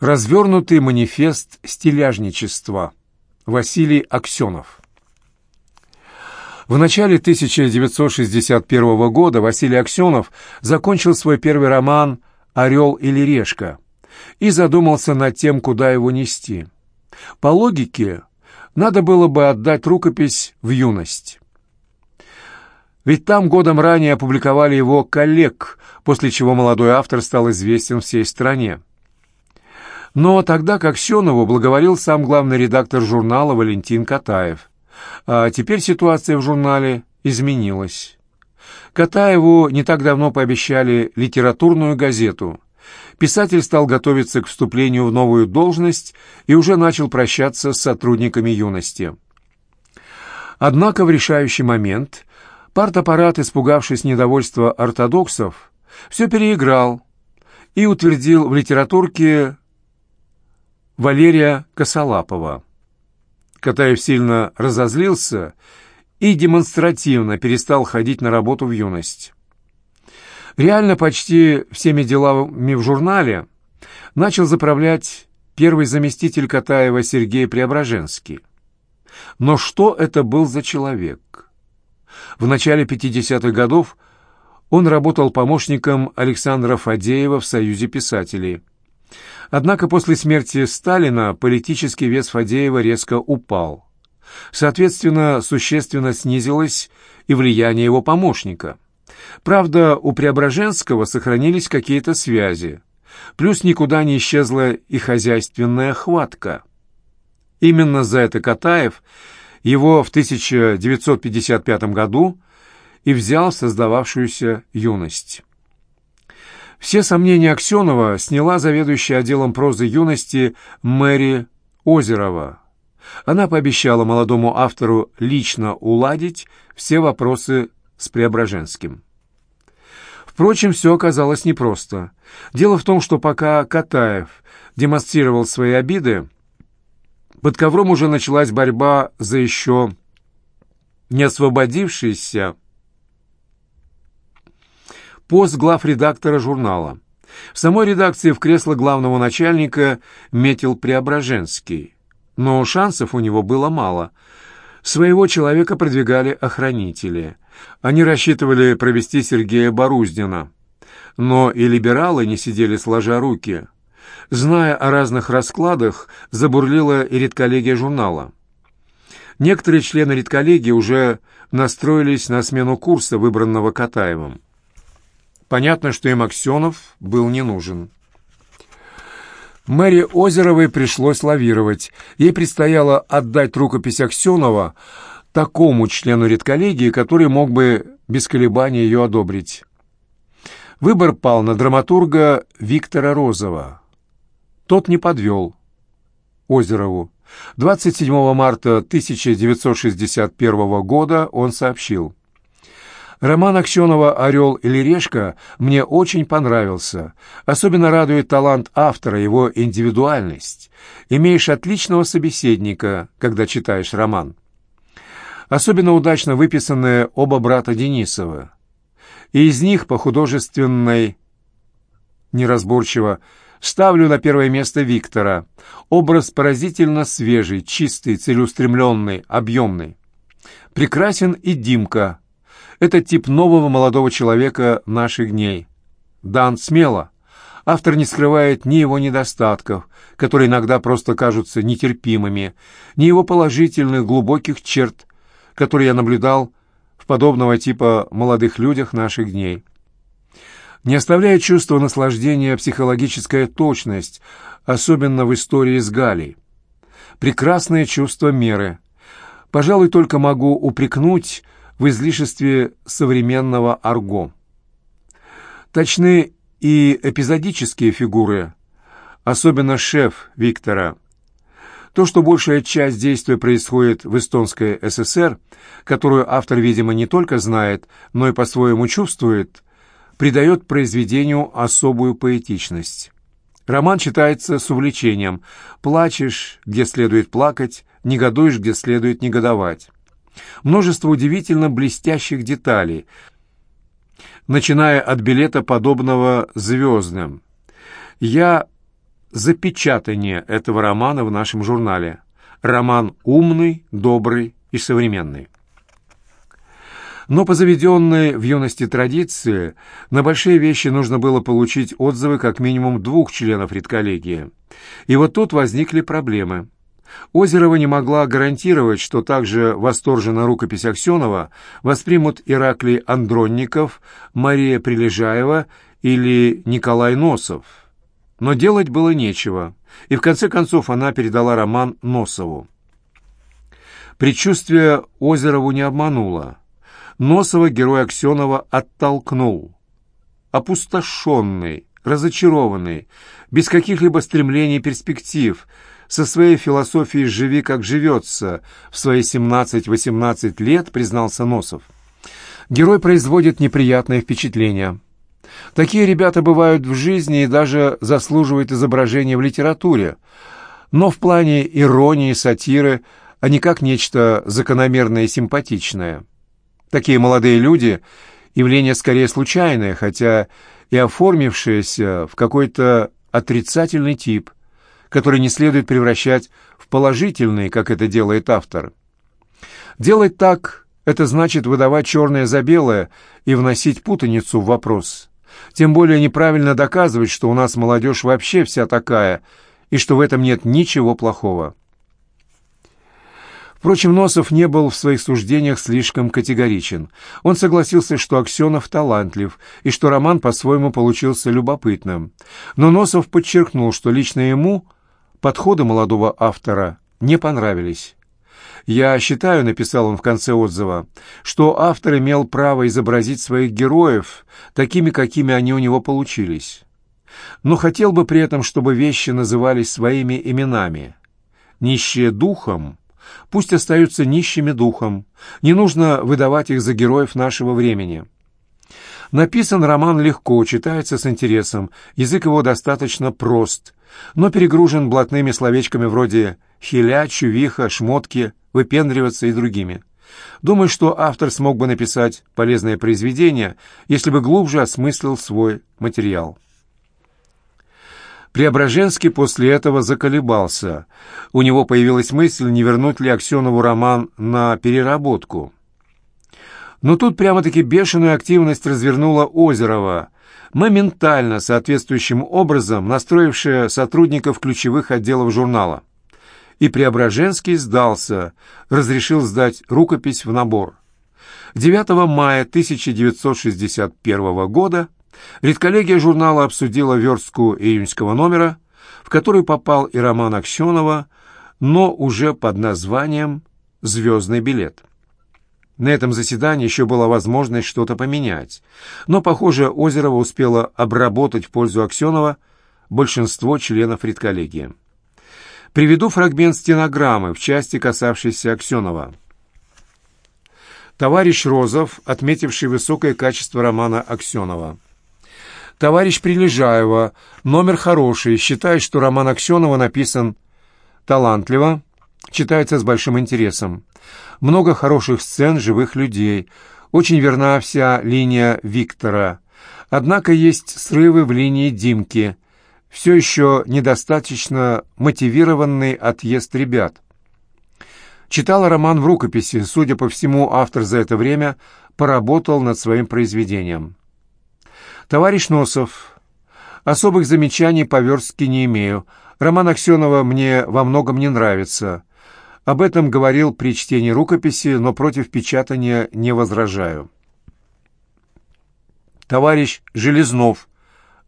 Развернутый манифест стиляжничества. Василий Аксенов. В начале 1961 года Василий Аксенов закончил свой первый роман «Орел или решка» и задумался над тем, куда его нести. По логике, надо было бы отдать рукопись в юность. Ведь там годом ранее опубликовали его коллег, после чего молодой автор стал известен всей стране. Но тогда как Аксенову благоволил сам главный редактор журнала Валентин Катаев. А теперь ситуация в журнале изменилась. Катаеву не так давно пообещали литературную газету. Писатель стал готовиться к вступлению в новую должность и уже начал прощаться с сотрудниками юности. Однако в решающий момент партаппарат, испугавшись недовольства ортодоксов, все переиграл и утвердил в литературке Валерия Косолапова. Катаев сильно разозлился и демонстративно перестал ходить на работу в юность. Реально почти всеми делами в журнале начал заправлять первый заместитель Катаева Сергей Преображенский. Но что это был за человек? В начале 50-х годов он работал помощником Александра Фадеева в Союзе писателей. Однако после смерти Сталина политический вес Фадеева резко упал. Соответственно, существенно снизилось и влияние его помощника. Правда, у Преображенского сохранились какие-то связи. Плюс никуда не исчезла и хозяйственная хватка. Именно за это Катаев его в 1955 году и взял в создававшуюся юность. Все сомнения Аксенова сняла заведующая отделом прозы юности Мэри Озерова. Она пообещала молодому автору лично уладить все вопросы с Преображенским. Впрочем, все оказалось непросто. Дело в том, что пока Катаев демонстрировал свои обиды, под ковром уже началась борьба за еще не освободившийся пост главредактора журнала. В самой редакции в кресло главного начальника метил Преображенский. Но шансов у него было мало. Своего человека продвигали охранители. Они рассчитывали провести Сергея Боруздина. Но и либералы не сидели сложа руки. Зная о разных раскладах, забурлила и редколлегия журнала. Некоторые члены редколлегии уже настроились на смену курса, выбранного Катаевым. Понятно, что им Аксенов был не нужен. Мэри Озеровой пришлось лавировать. Ей предстояло отдать рукопись Аксенова такому члену редколлегии, который мог бы без колебаний ее одобрить. Выбор пал на драматурга Виктора Розова. Тот не подвел Озерову. 27 марта 1961 года он сообщил – Роман Аксенова «Орел или решка» мне очень понравился. Особенно радует талант автора, его индивидуальность. Имеешь отличного собеседника, когда читаешь роман. Особенно удачно выписаны оба брата Денисова. И из них по художественной неразборчиво ставлю на первое место Виктора. Образ поразительно свежий, чистый, целеустремленный, объемный. Прекрасен и Димка – это тип нового молодого человека наших дней. Дан смело. Автор не скрывает ни его недостатков, которые иногда просто кажутся нетерпимыми, ни его положительных глубоких черт, которые я наблюдал в подобного типа молодых людях наших дней. Не оставляет чувства наслаждения психологическая точность, особенно в истории с Галей. Прекрасное чувство меры. Пожалуй, только могу упрекнуть в излишестве современного арго. Точны и эпизодические фигуры, особенно шеф Виктора. То, что большая часть действия происходит в эстонской ССР, которую автор, видимо, не только знает, но и по-своему чувствует, придает произведению особую поэтичность. Роман читается с увлечением. Плачешь, где следует плакать, негодуешь, где следует негодовать. Множество удивительно блестящих деталей, начиная от билета, подобного звездным. Я запечатание этого романа в нашем журнале. Роман умный, добрый и современный. Но по заведенной в юности традиции на большие вещи нужно было получить отзывы как минимум двух членов редколлегии. И вот тут возникли проблемы. Озерова не могла гарантировать, что также восторженно рукопись Аксенова воспримут Ираклий Андронников, Мария Прилежаева или Николай Носов. Но делать было нечего, и в конце концов она передала роман Носову. Предчувствие Озерову не обмануло. Носова герой Аксенова оттолкнул. Опустошенный, разочарованный, без каких-либо стремлений и перспектив, со своей философией «живи, как живется», в свои 17-18 лет признался Носов. Герой производит неприятное впечатление. Такие ребята бывают в жизни и даже заслуживают изображения в литературе, но в плане иронии, сатиры, а не как нечто закономерное и симпатичное. Такие молодые люди — явление скорее случайное, хотя и оформившееся в какой-то отрицательный тип, который не следует превращать в положительный, как это делает автор. Делать так — это значит выдавать черное за белое и вносить путаницу в вопрос. Тем более неправильно доказывать, что у нас молодежь вообще вся такая, и что в этом нет ничего плохого. Впрочем, Носов не был в своих суждениях слишком категоричен. Он согласился, что Аксенов талантлив и что роман по-своему получился любопытным. Но Носов подчеркнул, что лично ему подходы молодого автора не понравились. «Я считаю», — написал он в конце отзыва, «что автор имел право изобразить своих героев такими, какими они у него получились. Но хотел бы при этом, чтобы вещи назывались своими именами. Нищие духом Пусть остаются нищими духом. Не нужно выдавать их за героев нашего времени. Написан роман легко, читается с интересом, язык его достаточно прост, но перегружен блатными словечками вроде «хиля», «чувиха», «шмотки», «выпендриваться» и другими. Думаю, что автор смог бы написать полезное произведение, если бы глубже осмыслил свой материал. Преображенский после этого заколебался. У него появилась мысль, не вернуть ли Аксенову роман на переработку. Но тут прямо-таки бешеную активность развернула Озерова, моментально соответствующим образом настроившая сотрудников ключевых отделов журнала. И Преображенский сдался, разрешил сдать рукопись в набор. 9 мая 1961 года Редколлегия журнала обсудила верстку июньского номера, в который попал и роман Аксенова, но уже под названием «Звездный билет». На этом заседании еще была возможность что-то поменять, но, похоже, Озерова успела обработать в пользу Аксенова большинство членов редколлегии. Приведу фрагмент стенограммы в части, касавшейся Аксенова. Товарищ Розов, отметивший высокое качество романа Аксенова. Товарищ Прилежаева, номер хороший, считает, что роман Аксенова написан талантливо, читается с большим интересом. Много хороших сцен, живых людей. Очень верна вся линия Виктора. Однако есть срывы в линии Димки. Все еще недостаточно мотивированный отъезд ребят. Читала роман в рукописи. Судя по всему, автор за это время поработал над своим произведением. «Товарищ Носов, особых замечаний по верстке не имею. Роман Аксенова мне во многом не нравится. Об этом говорил при чтении рукописи, но против печатания не возражаю». Товарищ Железнов,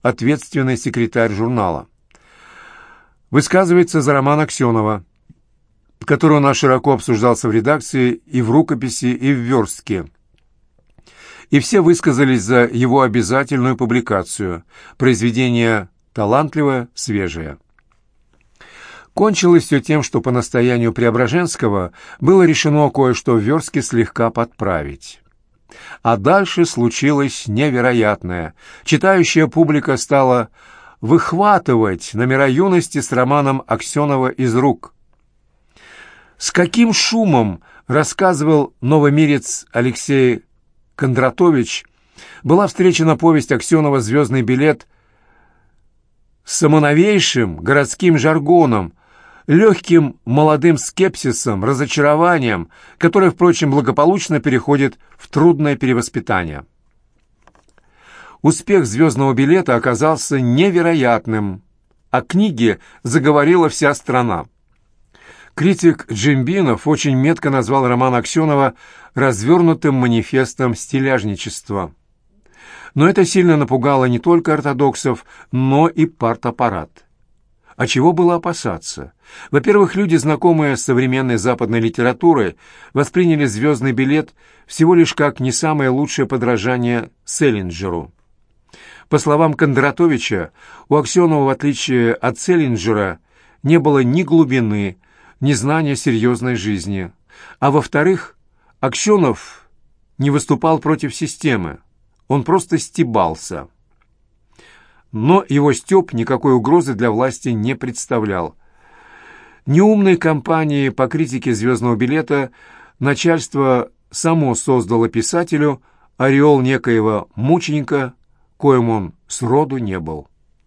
ответственный секретарь журнала. Высказывается за роман Аксенова, который у нас широко обсуждался в редакции и в рукописи, и в верстке и все высказались за его обязательную публикацию. Произведение талантливое, свежее. Кончилось все тем, что по настоянию Преображенского было решено кое-что в верстке слегка подправить. А дальше случилось невероятное. Читающая публика стала выхватывать номера юности с романом Аксенова из рук. С каким шумом рассказывал новомирец Алексей Кондратович была встречена повесть Аксенова «Звездный билет» самоновейшим городским жаргоном, легким молодым скепсисом, разочарованием, которое, впрочем, благополучно переходит в трудное перевоспитание. Успех «Звездного билета» оказался невероятным. О книге заговорила вся страна. Критик Джимбинов очень метко назвал роман Аксенова развернутым манифестом стиляжничества. Но это сильно напугало не только ортодоксов, но и партаппарат. А чего было опасаться? Во-первых, люди, знакомые с современной западной литературой, восприняли «Звездный билет» всего лишь как не самое лучшее подражание Селлинджеру. По словам Кондратовича, у Аксенова, в отличие от Селлинджера, не было ни глубины, ни знания серьезной жизни. А во-вторых, Аксенов не выступал против системы, он просто стебался. Но его стеб никакой угрозы для власти не представлял. Неумной кампании по критике «Звездного билета» начальство само создало писателю ореол некоего мученика, коим он сроду не был.